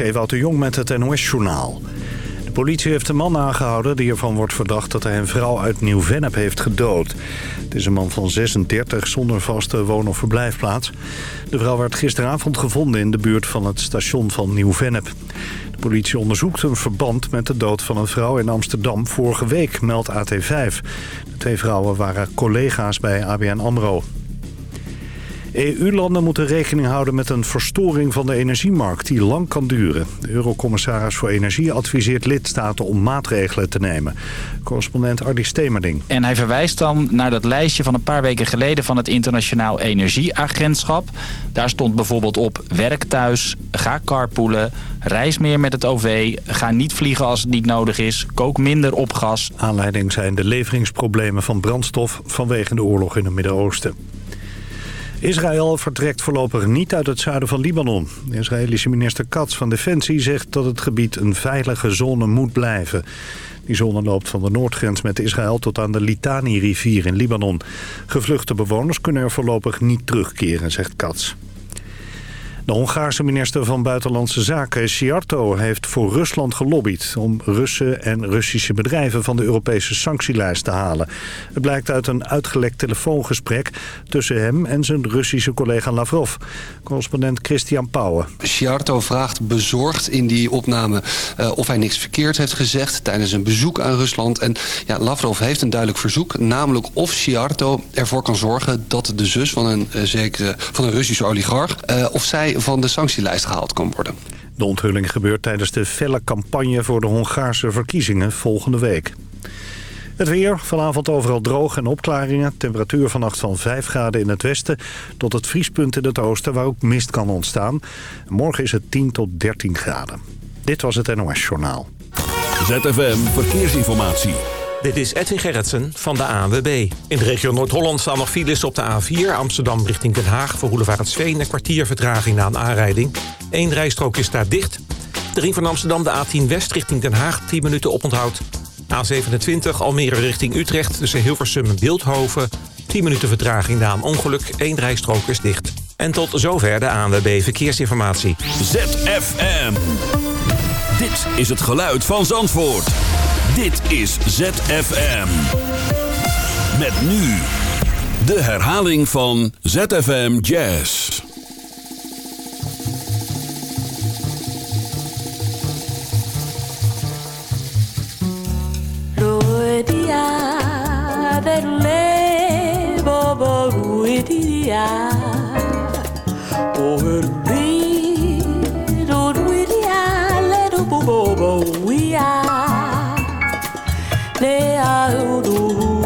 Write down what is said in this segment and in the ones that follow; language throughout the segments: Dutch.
is Ewout de Jong met het NOS-journaal. De politie heeft een man aangehouden die ervan wordt verdacht dat hij een vrouw uit Nieuw-Vennep heeft gedood. Het is een man van 36 zonder vaste woon- of verblijfplaats. De vrouw werd gisteravond gevonden in de buurt van het station van Nieuw-Vennep. De politie onderzoekt een verband met de dood van een vrouw in Amsterdam vorige week, meldt AT5. De twee vrouwen waren collega's bij ABN AMRO. EU-landen moeten rekening houden met een verstoring van de energiemarkt die lang kan duren. De Eurocommissaris voor Energie adviseert lidstaten om maatregelen te nemen. Correspondent Ardi Stemerding. En hij verwijst dan naar dat lijstje van een paar weken geleden van het Internationaal Energieagentschap. Daar stond bijvoorbeeld op werk thuis, ga carpoolen, reis meer met het OV, ga niet vliegen als het niet nodig is, kook minder op gas. Aanleiding zijn de leveringsproblemen van brandstof vanwege de oorlog in het Midden-Oosten. Israël vertrekt voorlopig niet uit het zuiden van Libanon. De Israëlische minister Katz van Defensie zegt dat het gebied een veilige zone moet blijven. Die zone loopt van de noordgrens met Israël tot aan de Litani-rivier in Libanon. Gevluchte bewoners kunnen er voorlopig niet terugkeren, zegt Katz. De Hongaarse minister van Buitenlandse Zaken, Sciarto, heeft voor Rusland gelobbyd... om Russen en Russische bedrijven van de Europese sanctielijst te halen. Het blijkt uit een uitgelekt telefoongesprek tussen hem en zijn Russische collega Lavrov. Correspondent Christian Pauwen. Sciarto vraagt bezorgd in die opname uh, of hij niks verkeerd heeft gezegd... tijdens een bezoek aan Rusland. En ja, Lavrov heeft een duidelijk verzoek, namelijk of Sciarto ervoor kan zorgen... dat de zus van een, uh, zekere, van een Russische oligarch, uh, of zij van de sanctielijst gehaald kan worden. De onthulling gebeurt tijdens de felle campagne voor de Hongaarse verkiezingen volgende week. Het weer, vanavond overal droog en opklaringen. Temperatuur vannacht van 5 graden in het westen tot het vriespunt in het oosten waar ook mist kan ontstaan. Morgen is het 10 tot 13 graden. Dit was het NOS Journaal. ZFM Verkeersinformatie. Dit is Edwin Gerritsen van de ANWB. In de regio Noord-Holland staan nog files op de A4... Amsterdam richting Den Haag voor Sveen... een kwartier vertraging na een aanrijding. Eén rijstrook is daar dicht. De ring van Amsterdam, de A10 West richting Den Haag... 10 minuten oponthoud. A27 Almere richting Utrecht tussen Hilversum en Beeldhoven... 10 minuten vertraging na een ongeluk. Eén rijstrook is dicht. En tot zover de ANWB Verkeersinformatie. ZFM. Dit is het geluid van Zandvoort. Dit is ZFM. Met nu de herhaling van ZFM Jazz. they are.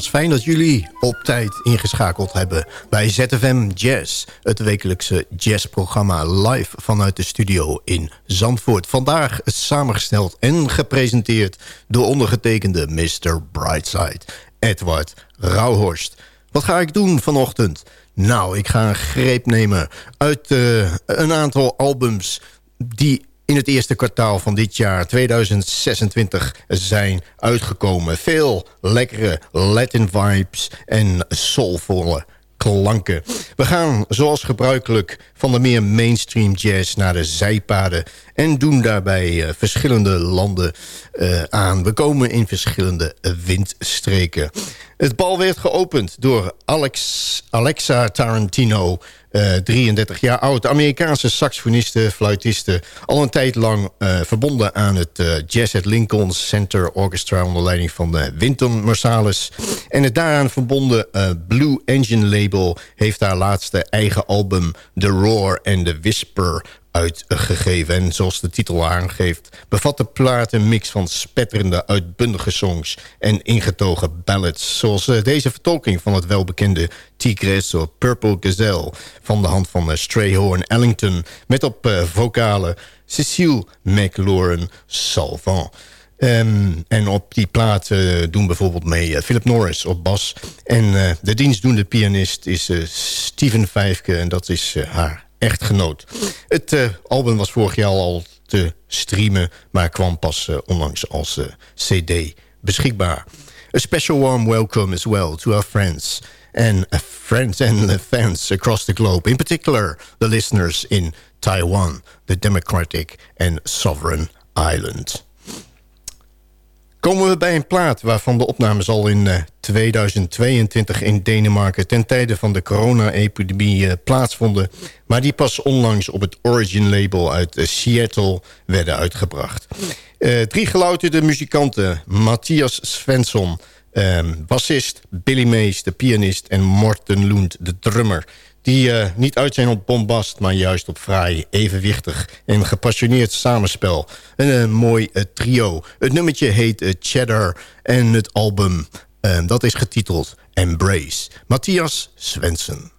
Fijn dat jullie op tijd ingeschakeld hebben bij ZFM Jazz. Het wekelijkse jazzprogramma live vanuit de studio in Zandvoort. Vandaag samengesteld en gepresenteerd door ondergetekende Mr. Brightside, Edward Rauhorst. Wat ga ik doen vanochtend? Nou, ik ga een greep nemen uit uh, een aantal albums die in het eerste kwartaal van dit jaar 2026 zijn uitgekomen. Veel lekkere Latin vibes en soulvolle klanken. We gaan zoals gebruikelijk van de meer mainstream jazz naar de zijpaden... en doen daarbij uh, verschillende landen uh, aan. We komen in verschillende windstreken. Het bal werd geopend door Alex, Alexa Tarantino... Uh, 33 jaar oud, Amerikaanse saxofoniste, fluitiste... al een tijd lang uh, verbonden aan het uh, Jazz at Lincoln Center Orchestra... onder leiding van Winton Marsalis. En het daaraan verbonden Blue Engine label... heeft haar laatste eigen album The Roar and the Whisper uitgegeven. En zoals de titel aangeeft... bevat de plaat een mix van spetterende, uitbundige songs... en ingetogen ballads. Zoals uh, deze vertolking van het welbekende Tigres of Purple Gazelle... van de hand van uh, Strayhorn Ellington... met op uh, vocalen Cecile McLaurin Salvant... Um, en op die plaat doen bijvoorbeeld mee Philip Norris op bas. En de dienstdoende pianist is Steven Vijfke en dat is haar echtgenoot. Het uh, album was vorig jaar al te streamen, maar kwam pas uh, onlangs als uh, cd beschikbaar. A special warm welcome as well to our friends and friends and fans across the globe. In particular, the listeners in Taiwan, the democratic and sovereign island. Komen we bij een plaat waarvan de opnames al in uh, 2022 in Denemarken... ten tijde van de corona-epidemie uh, plaatsvonden... maar die pas onlangs op het Origin label uit uh, Seattle werden uitgebracht. drie gelouterde muzikanten, Matthias Svensson... bassist, Billy Mays, de pianist... en Morten Lund, de drummer die uh, niet uit zijn op bombast, maar juist op fraai, evenwichtig en gepassioneerd samenspel. Een uh, mooi uh, trio. Het nummertje heet Cheddar en het album dat is getiteld Embrace. Matthias Svensson.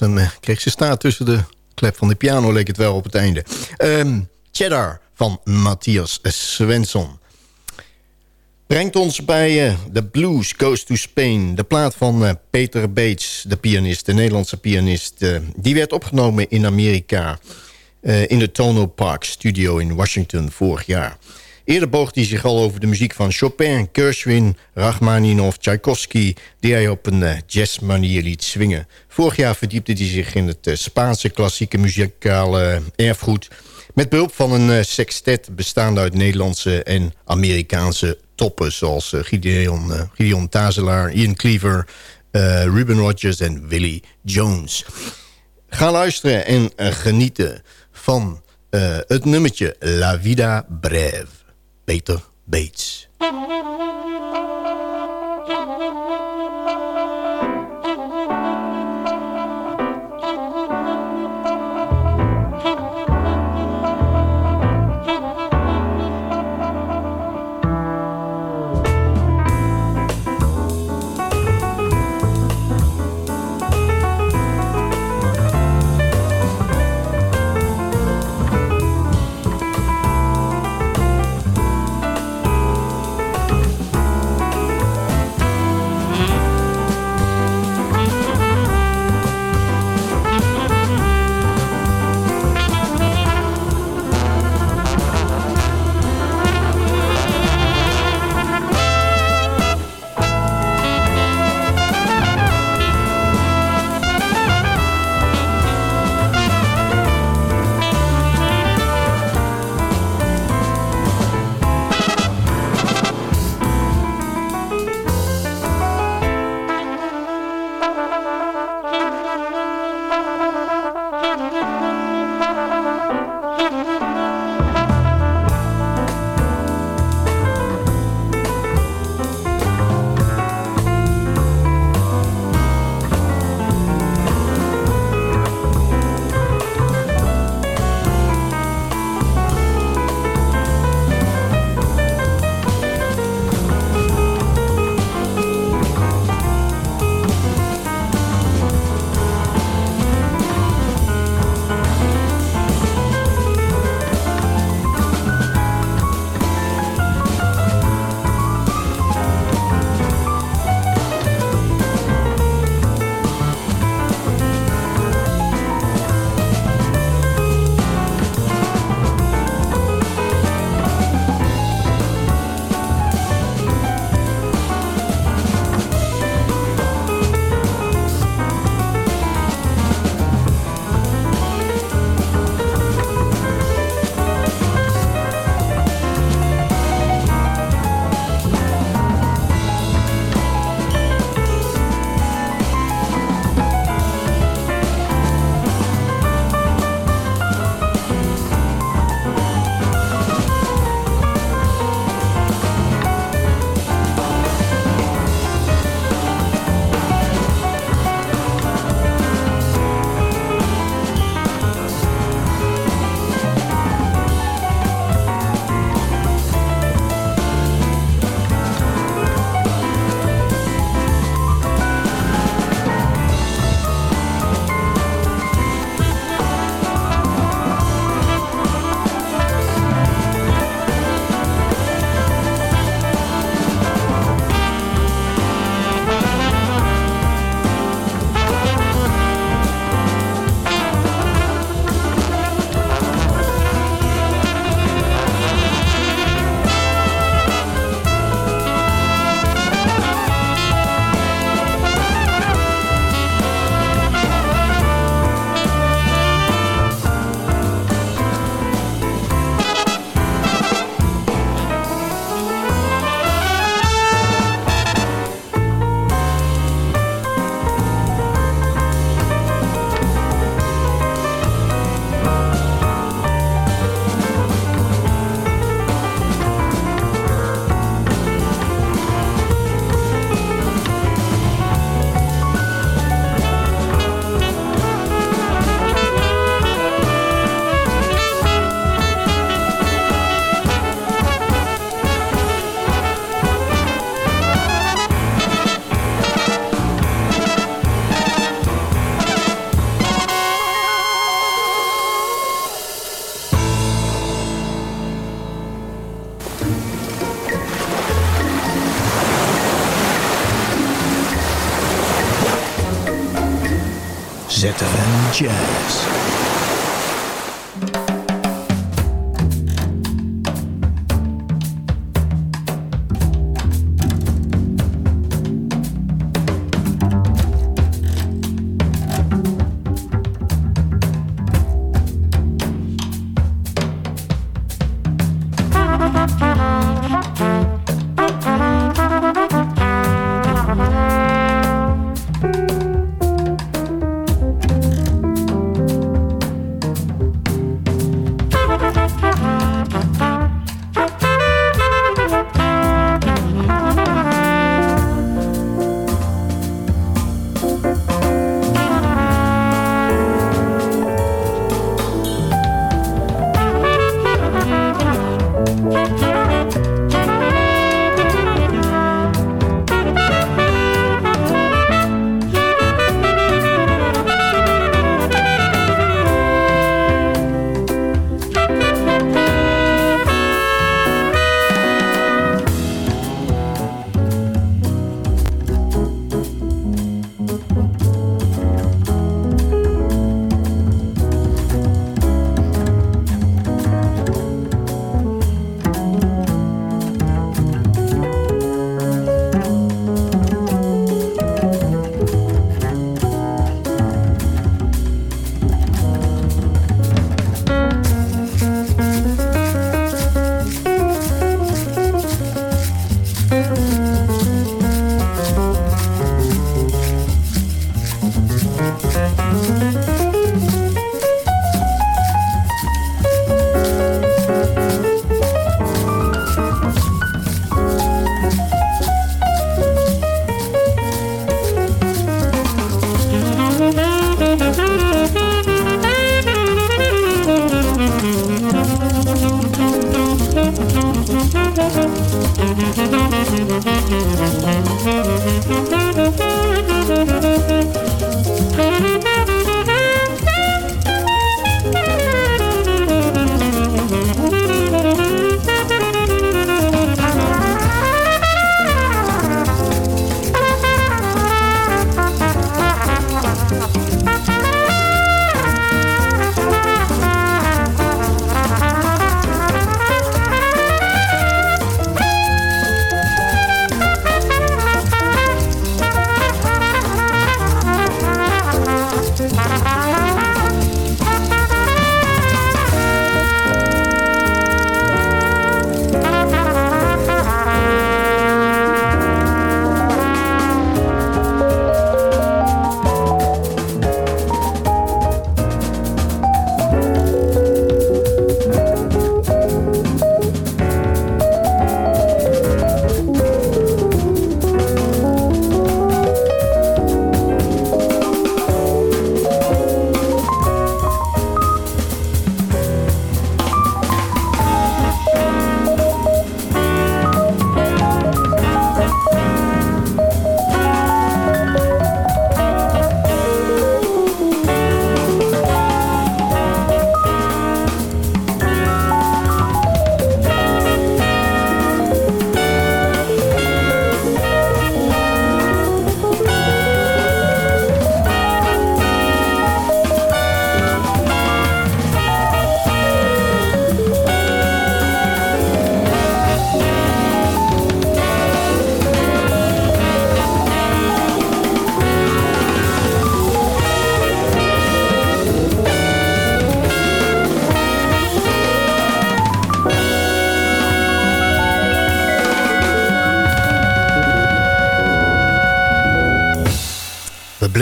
Een kat. Hem eh, kreeg ze staat tussen de klep van de piano, leek het wel op het einde. Ehm, Cheddar van Matthias Svensson. Brengt ons bij uh, The Blues Goes to Spain. De plaat van uh, Peter Bates, de pianist, de Nederlandse pianist. Uh, die werd opgenomen in Amerika. in de Tono Park Studio in Washington vorig jaar. Eerder boog hij zich al over de muziek van Chopin, Gershwin, Rachmaninoff, Tchaikovsky... die hij op een jazzmanier liet swingen. Vorig jaar verdiepte hij zich in het Spaanse klassieke muzikale erfgoed... met behulp van een sextet bestaande uit Nederlandse en Amerikaanse toppen... zoals Gideon, Tazelaar, Ian Cleaver, Ruben Rogers en Willie Jones. Ga luisteren en genieten van het nummertje La Vida Breve. Peter Bates. ZFM Jazz.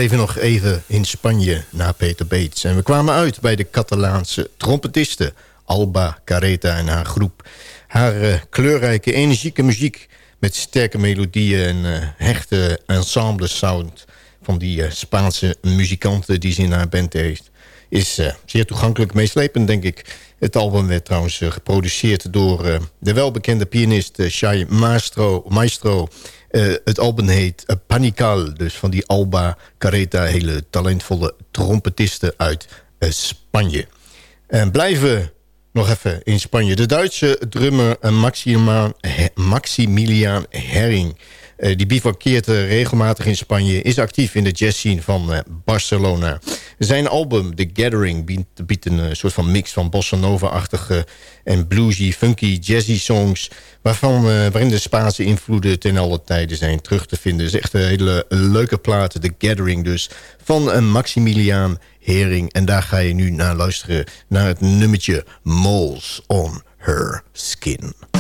Bleven nog even in Spanje na Peter Beets. En we kwamen uit bij de Catalaanse trompetiste Alba Careta en haar groep. Haar eh, kleurrijke, energieke muziek met sterke melodieën en eh, hechte ensemble sound... van die eh, Spaanse muzikanten die ze in haar band heeft... is eh, zeer toegankelijk meeslepend, denk ik. Het album werd trouwens eh, geproduceerd door eh, de welbekende pianist Shai Maestro. Maestro. Het album heet Panical, dus van die Alba Careta... hele talentvolle trompetiste uit Spanje. En blijven nog even in Spanje. De Duitse drummer Maximilian Herring die bivakkeert eh, regelmatig in Spanje. Is actief in de jazzscene van eh, Barcelona. Zijn album The Gathering biedt, een eh, soort van mix van bossa nova-achtige... en bluesy, funky, jazzy songs... Eh, waarin de Spaanse invloeden ten alle tijden zijn terug te vinden. Het is echt een hele leuke plaat, The Gathering dus... van Maximiliaan Hering. En daar ga je nu naar luisteren... naar het nummertje Moles on Her Skin.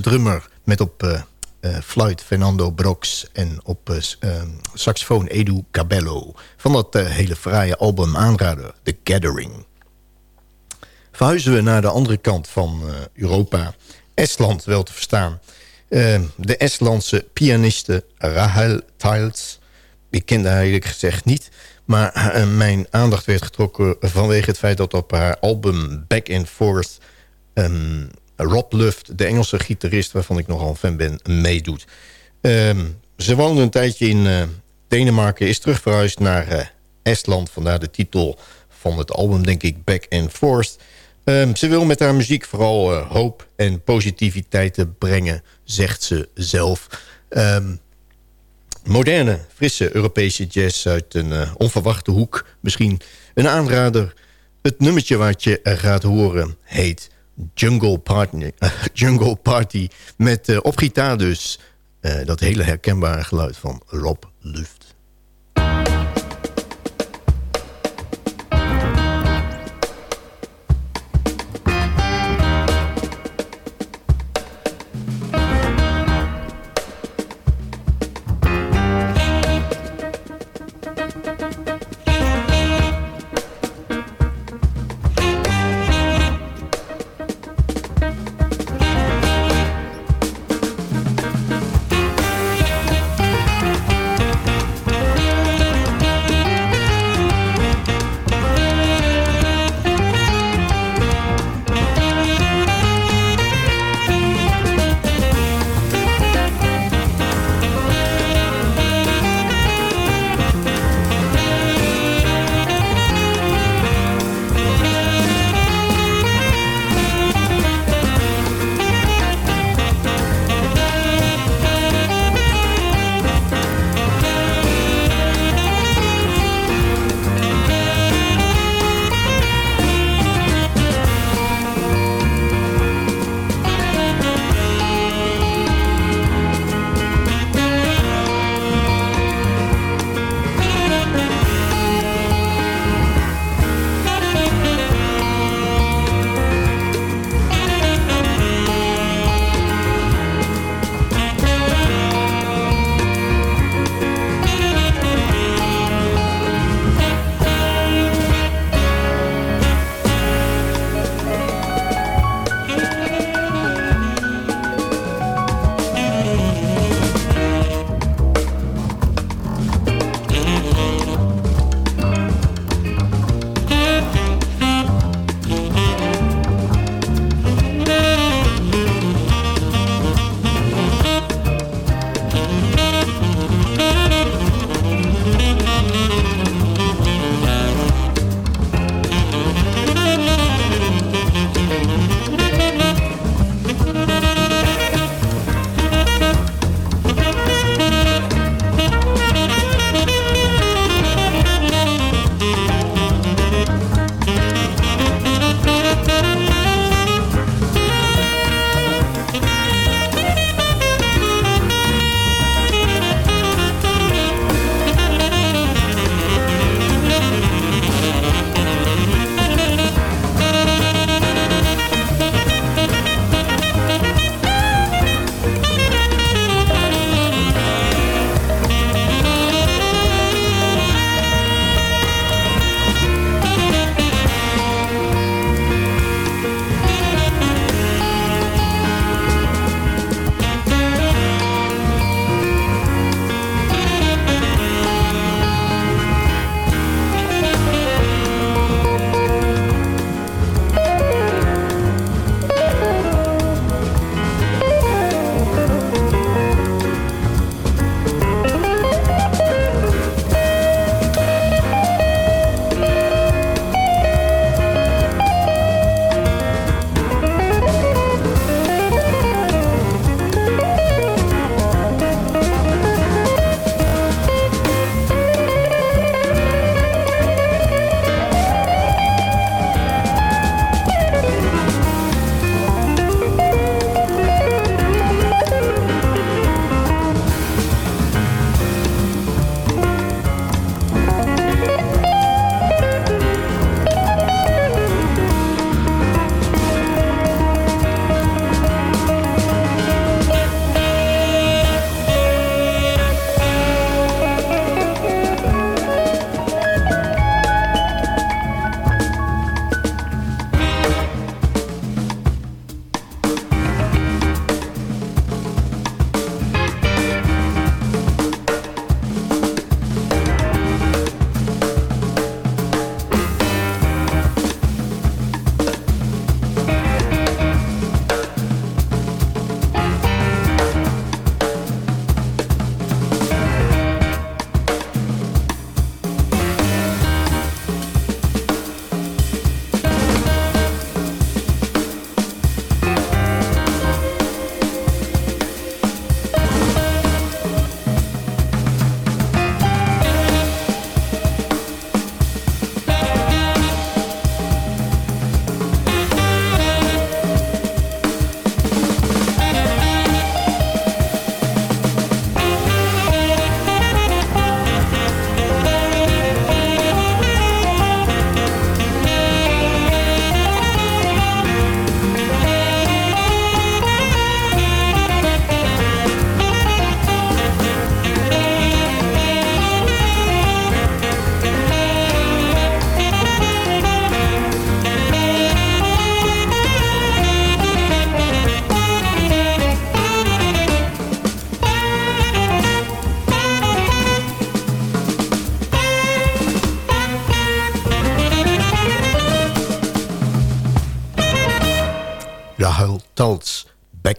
Drummer... met op eh, eh, fluit Fernando Brox en op eh, saxofoon Edu Cabello... van dat hele fraaie album aanrader, The Gathering. verhuizen we naar de andere kant van Europa. Estland wel te verstaan. De Estlandse pianiste Rahel Tiles. Ik kende haar eerlijk gezegd niet. Maar mijn aandacht werd getrokken vanwege het feit dat op haar album Back and Forth... ehm, Rob Luft, de Engelse gitarist waarvan ik nogal fan ben, meedoet. Ehm, ze woonde een tijdje in eh, Denemarken, is terug verhuisd naar eh, Estland. Vandaar de titel van het album, denk ik, Back and Forth. Ehm, ze wil met haar muziek vooral eh, hoop en positiviteit brengen, zegt ze zelf. Ehm, moderne, frisse Europese jazz uit een onverwachte hoek. Misschien een aanrader. Het nummertje wat je gaat horen heet Jungle Party, Jungle Party met eh, op gitaar dus eh, dat hele herkenbare geluid van Rob Luft.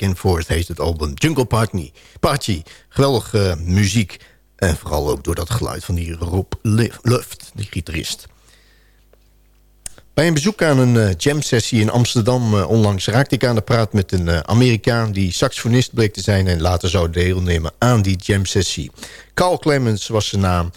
And Forth heet het album. Jungle Party. Party. Geweldige eh, muziek. En vooral ook door dat geluid van die Rob Luft, die gitarist. Bij een bezoek aan een uh, jam-sessie in Amsterdam uh, onlangs... raakte ik aan de praat met een Amerikaan... die saxofonist bleek te zijn en later zou deelnemen aan die jam-sessie. Carl Clemens was zijn naam.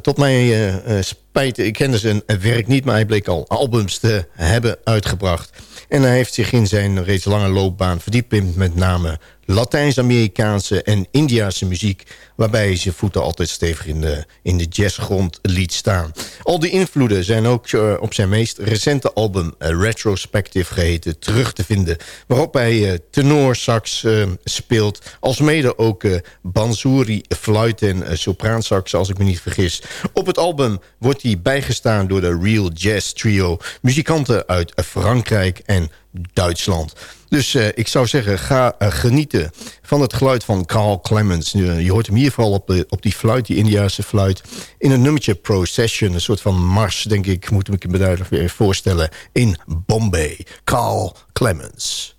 tot mijn spijt, ik kende zijn werk niet... maar hij bleek al albums te hebben uitgebracht. En hij heeft zich in zijn reeds lange loopbaan verdiept... met name Latijns-Amerikaanse en Indiase muziek... waarbij zijn voeten altijd stevig in de, in de jazzgrond liet staan. Al die invloeden zijn ook uh, op zijn meest recente album... Uh, Retrospective geheten, terug te vinden... waarop hij uh, tenorsax speelt... als mede ook banzuri, fluit en sopraansax, als ik me niet vergis. Op het album wordt hij bijgestaan door de Real Jazz Trio... muzikanten uit Frankrijk en Duitsland... Dus uh, ik zou zeggen, ga uh, genieten van het geluid van Carl Clemens. Uh, je hoort hem hier vooral op, de, op die fluit, die Indiase fluit. In een nummertje Procession, een soort van mars, denk ik, moet ik me duidelijk voorstellen. In Bombay, Carl Clemens.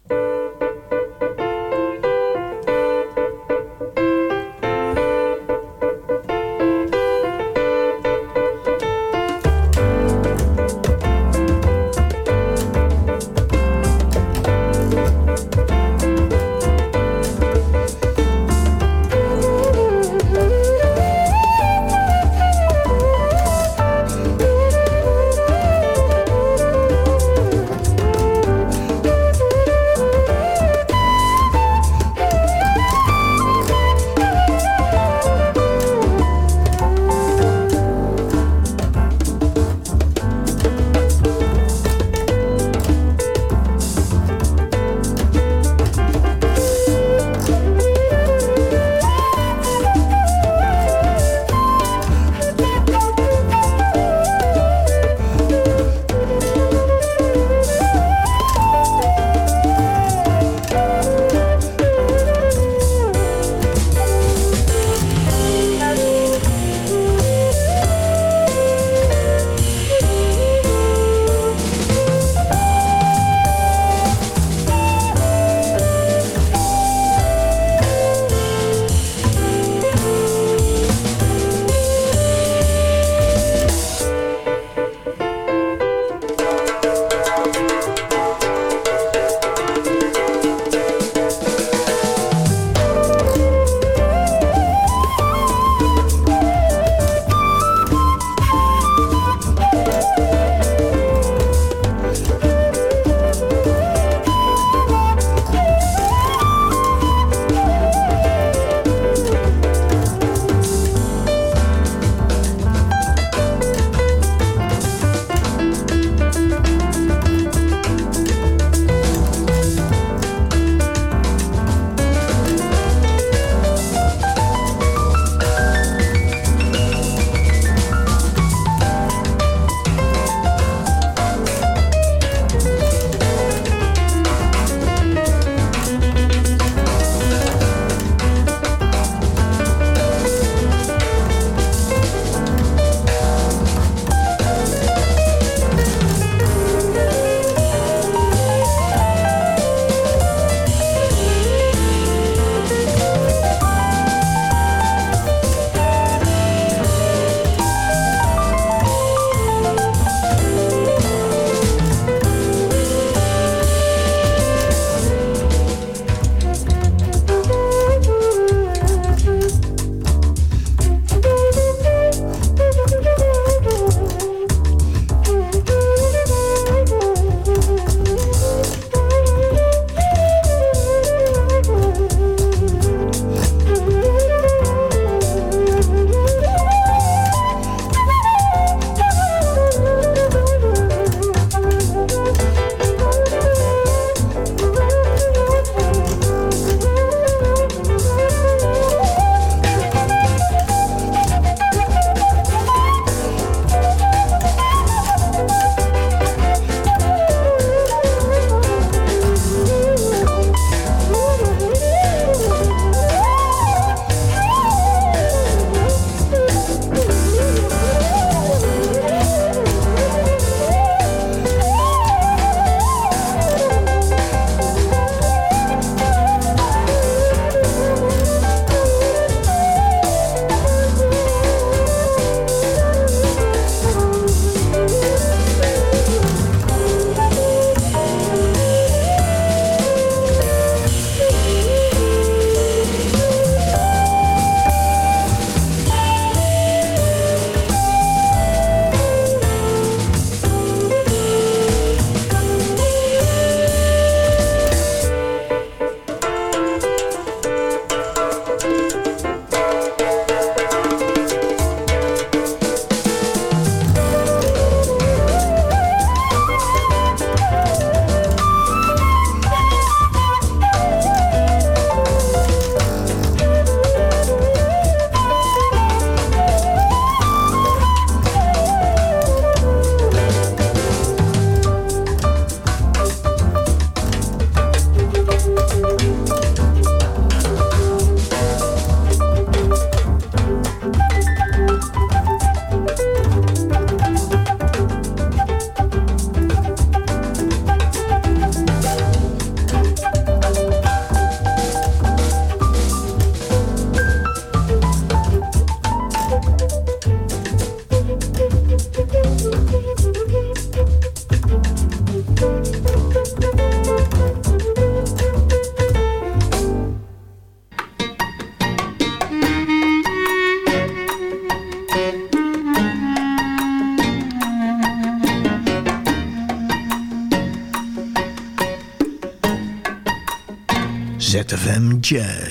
Jazz.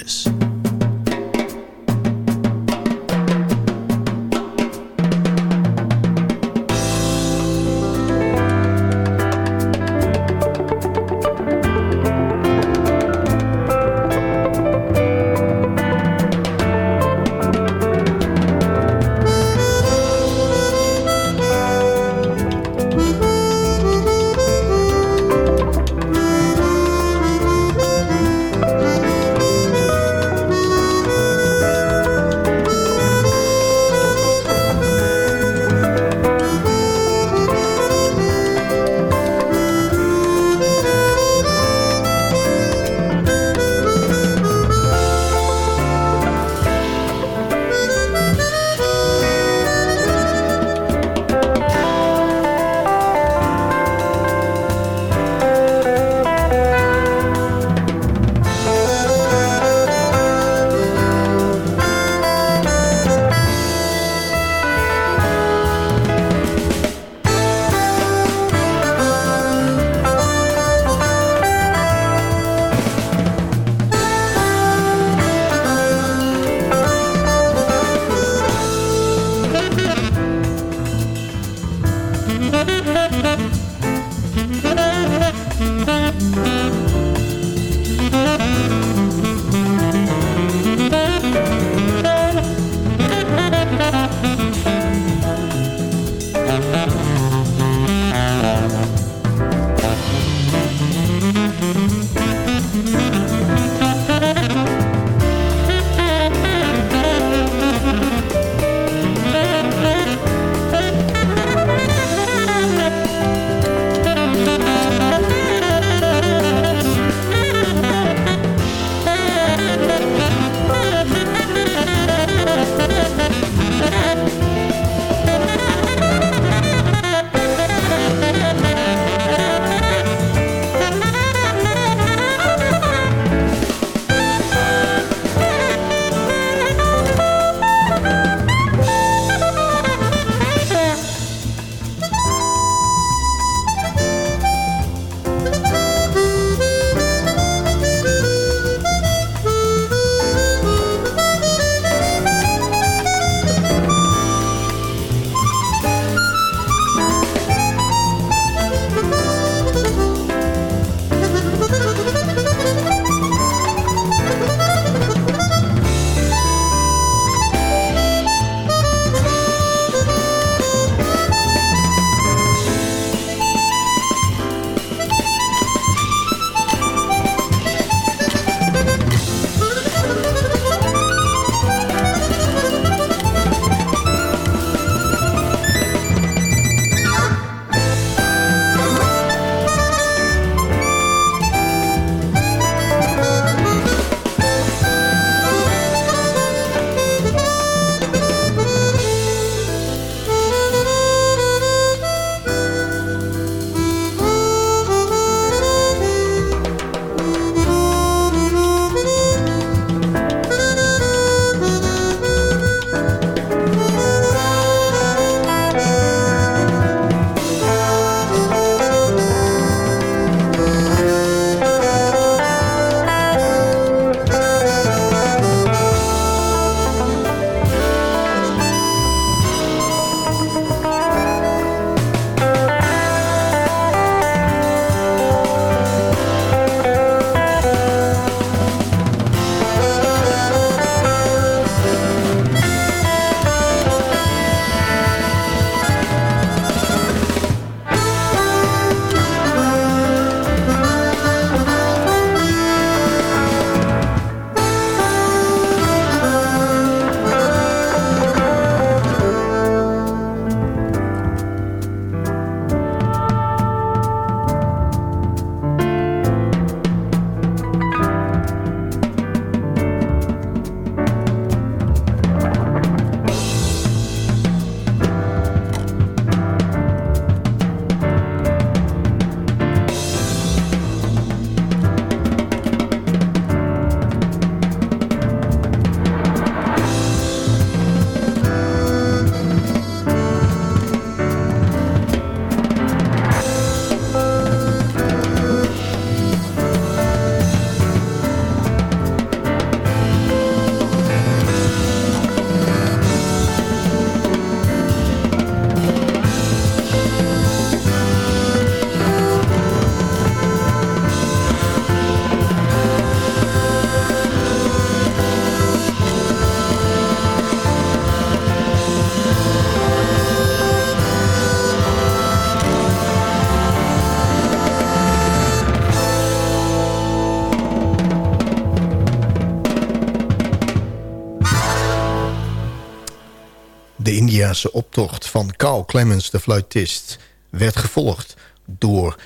Optocht van Carl Clemens, de fluitist... werd gevolgd door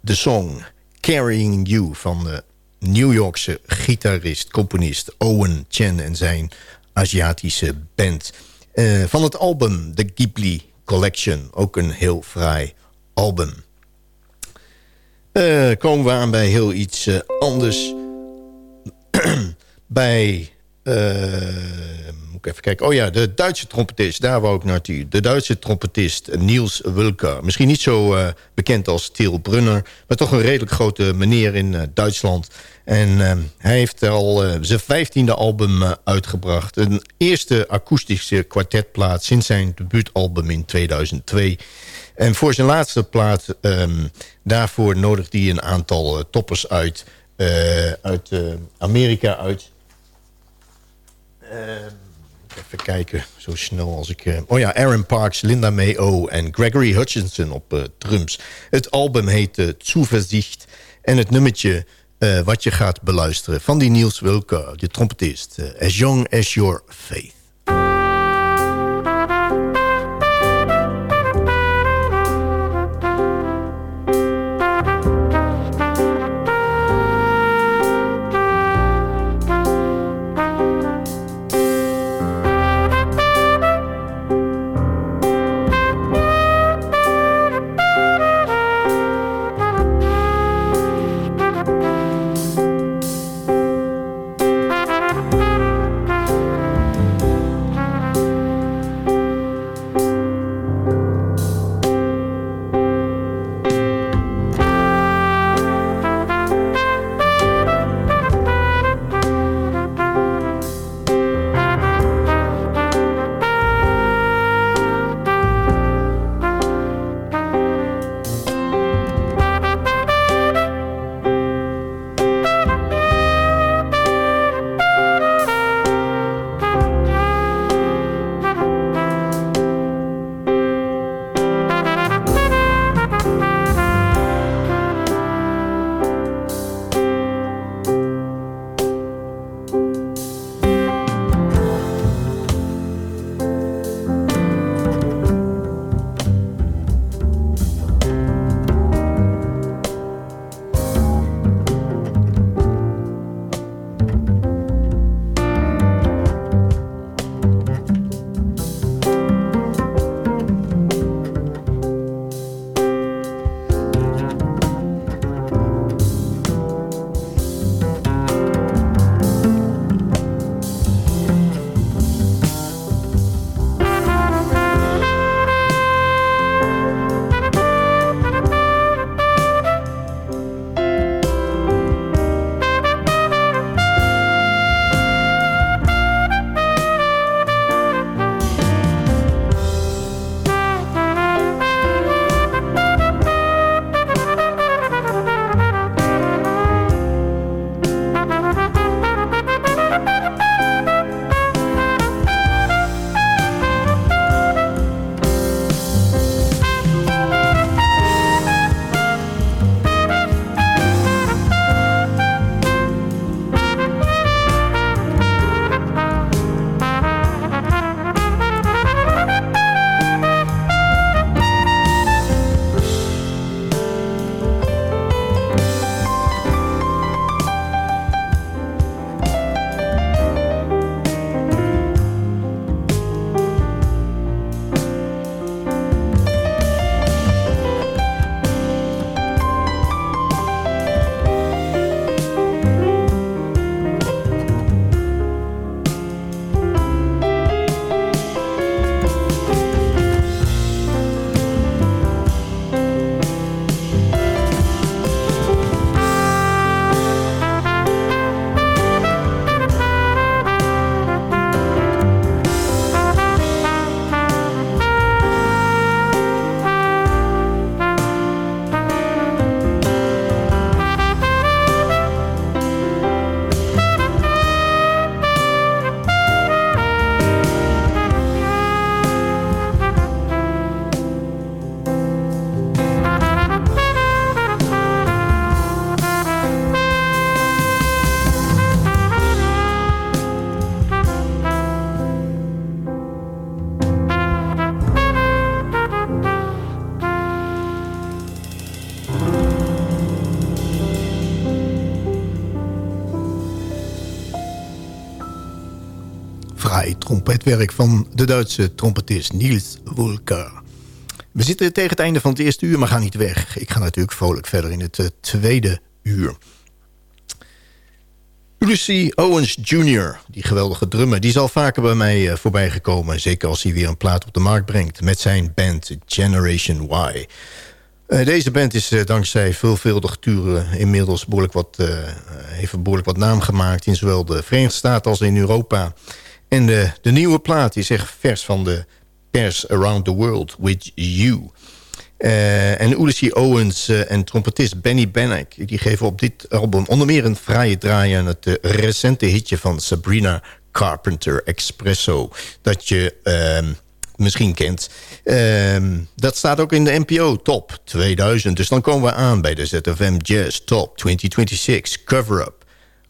de song Carrying You... van de New Yorkse gitarist, componist Owen Chen... en zijn Aziatische band. Eh, van het album The Ghibli Collection. Ook een heel fraai album. Eh, komen we aan bij heel iets eh, anders. bij... eh, moet ik even kijken. Oh ja, de Duitse trompetist. Daar wou ik naartoe. De Duitse trompetist Niels Wulker. Misschien niet zo eh, bekend als Til Brunner. Maar toch een redelijk grote meneer in eh, Duitsland. En eh, hij heeft al zijn vijftiende album uitgebracht. Een eerste akoestische kwartetplaat sinds zijn debuutalbum in 2002. En voor zijn laatste plaat, ehm, daarvoor nodigde hij een aantal toppers uit, uit Amerika uit. Ehm, even kijken, zo snel als ik... eh, oh ja, Aaron Parks, Linda Mayo en Gregory Hutchinson op eh, drums. Het album heet uh, Zuversicht en het nummertje wat je gaat beluisteren... van die Niels Wilker, de trompetist. as Young as Your Faith. Trompetwerk van de Duitse trompetist Niels Wulker. We zitten tegen het einde van het eerste uur, maar gaan niet weg. Ik ga natuurlijk vrolijk verder in het uh, tweede uur. Ulysses Owens Jr., die geweldige drummer... die zal vaker bij mij uh, voorbij gekomen. Zeker als hij weer een plaat op de markt brengt... met zijn band Generation Y. Uh, deze band is dankzij veelvuldig turen inmiddels behoorlijk wat, heeft behoorlijk wat naam gemaakt... in zowel de Verenigde Staten als in Europa. En de, de nieuwe plaat is echt vers van de pers Around the World with You. en Ulysses Owens en trompetist Benny Bannock... die geven op dit album onder meer een fraaie draai... aan het recente hitje van Sabrina Carpenter, Expresso... dat je ehm, misschien kent... Um, dat staat ook in de NPO Top 2000. Dus dan komen we aan bij de ZFM Jazz Top 2026 Cover-Up.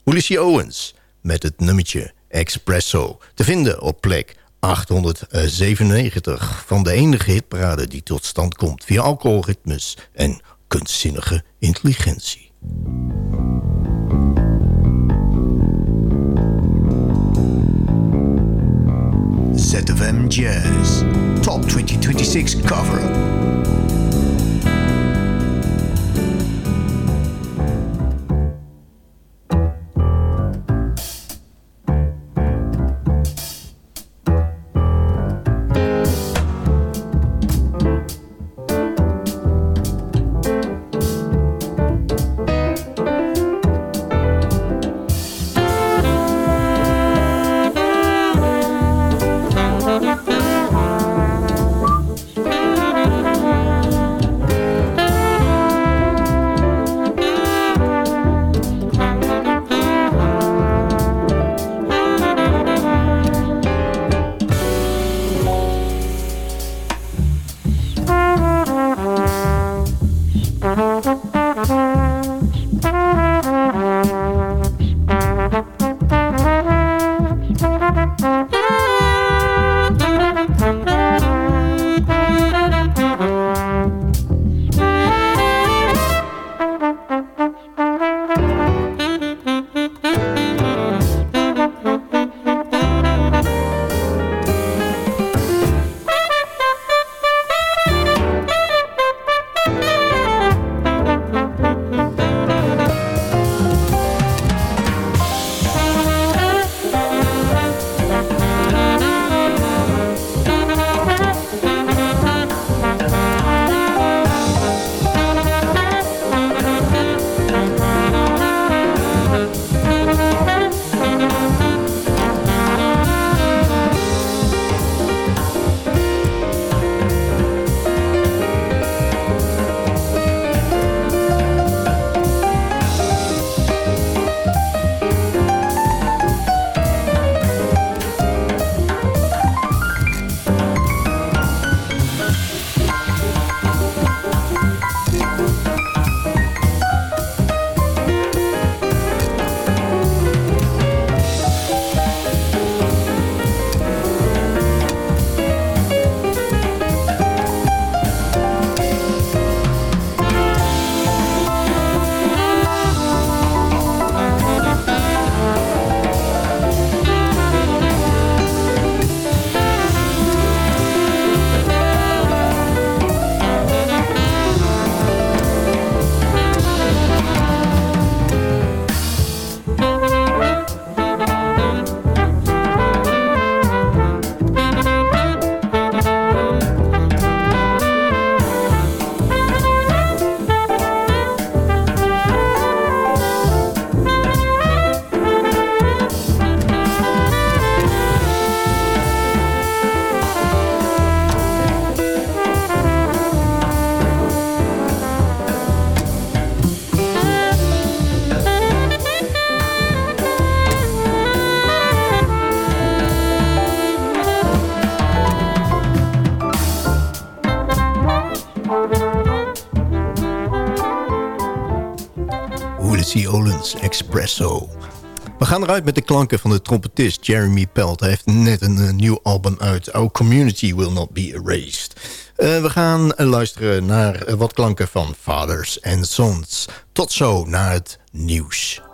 Ulysses Owens met het nummertje Expresso. Te vinden op plek 897 van de enige hitparade die tot stand komt... via alcoholritmes en kunstzinnige intelligentie. ZFM Jazz Top 2026 cover We gaan eruit met de klanken van de trompetist Jeremy Pelt. Hij heeft net een, een nieuw album uit. Our Community Will Not Be Erased. Uh, we gaan luisteren naar wat klanken van Fathers and Sons. Tot zo naar het nieuws.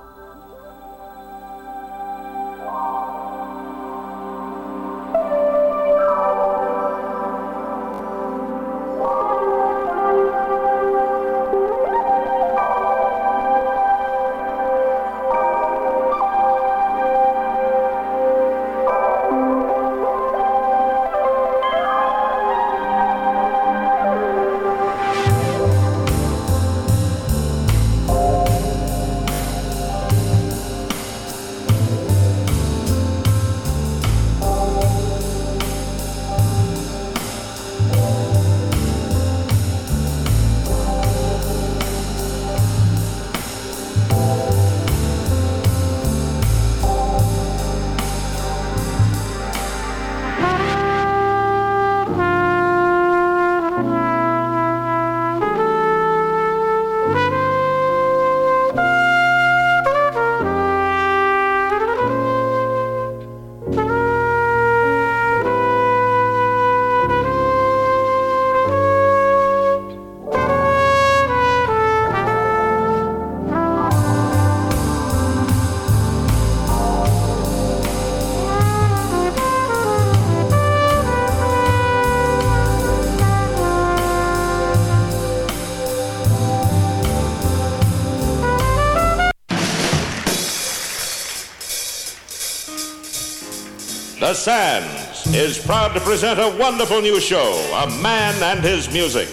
Sands is proud to present a wonderful new show, A Man and His Music.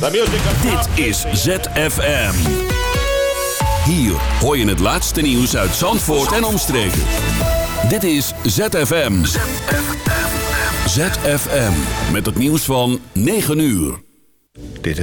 The music of Dit is ZFM. Hier hoor je het laatste nieuws uit Zandvoort en omstreken. Dit is ZFM. ZFM. Met het nieuws van 9 uur.